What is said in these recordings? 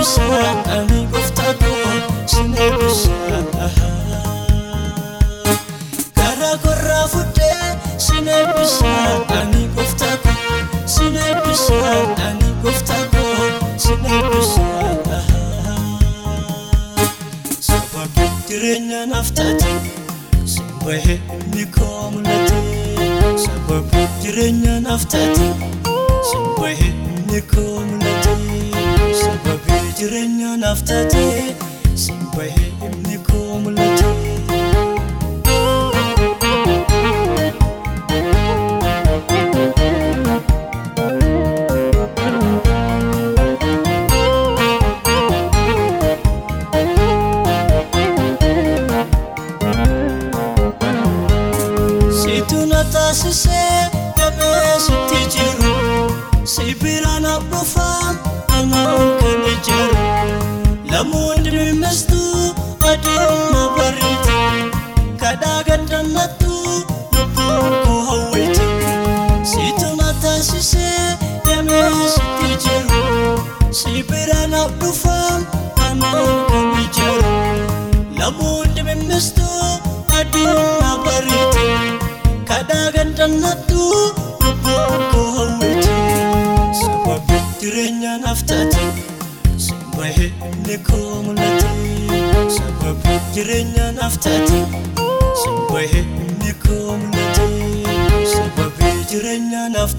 ibsa ani gooftaa koo sin eebbisa karaa korraa fudhee sin eebbisa ani gooftaa koo sin eebbisa ani gooftaa koo sin eebbisa sababni jireenya naaf taate sin bahee ni koo mul'ate sababni jireenya naaf taate sin bahee ni koo mul'ate. Jireenya naaf taate sin bahee inni koo mul'ate. Situ na taasisee damee sitti jiru si bira na dhufa na bareeti. kadhaa gandannattu koo hawwiti sababii jireenya naaf taate sin bahee inni koo mul'ate sababii jireenya naaf taate sin bahee inni koo mul'ate sababii jireenya naaf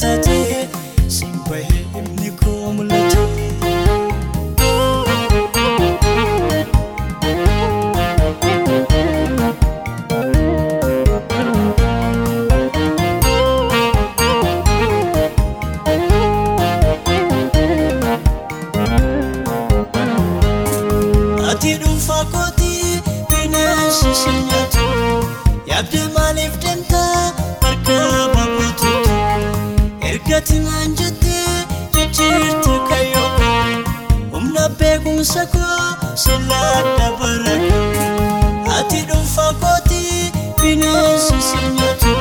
Ati dhuunfaa kootii bineensi si nyaatu yaabdee maaliif deemtaa harka babuutuutu ergati naan jettee jijjiirte kayyoo humna beekumsa koo silaa dabalaka ati dhuunfaa kootii bineensi si nyaatu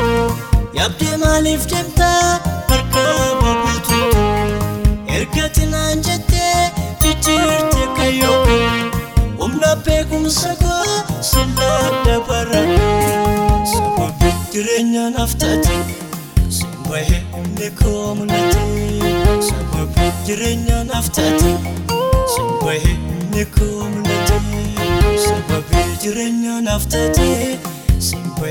yaabdee maaliif deemtaa koo silaa dabalaka sababii jireenya naaf taate sin bahee inni koo mul'ate sababii jireenya naaf taate sin bahee inni koo mul'ate sababii jireenya naaf taate sin bahee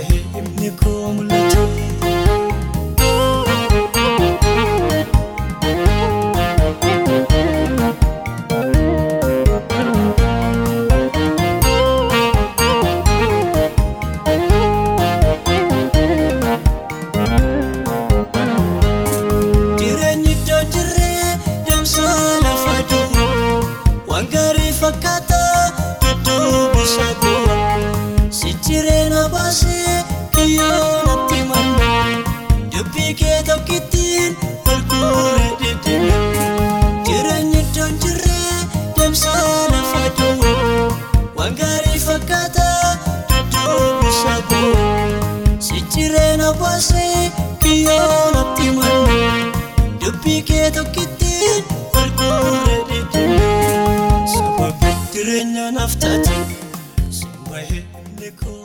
walguuree deddeema jireenyi iddoo jirree deemsa lafa du'u waan gaarii fakkaata dudduubisa bu'u si jireenya baasee kiyyoo natti manna. dubbii kee tokkittiin walguuree deddeema sababii jireenya naaf taate sin bahee inni koo